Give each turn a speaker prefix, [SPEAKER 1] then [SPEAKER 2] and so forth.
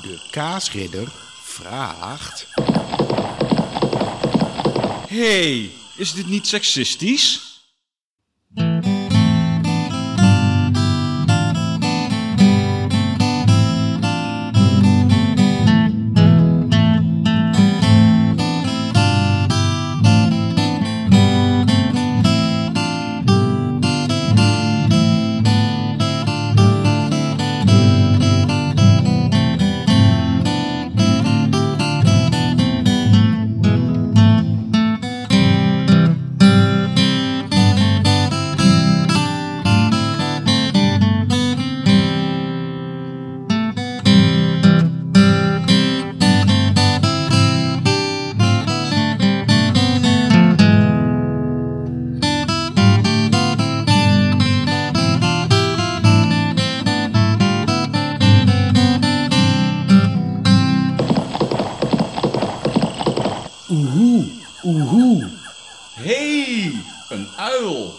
[SPEAKER 1] De kaasridder vraagt...
[SPEAKER 2] hey, is dit niet seksistisch?
[SPEAKER 1] Oehoe, oehoe.
[SPEAKER 2] hey, een uil.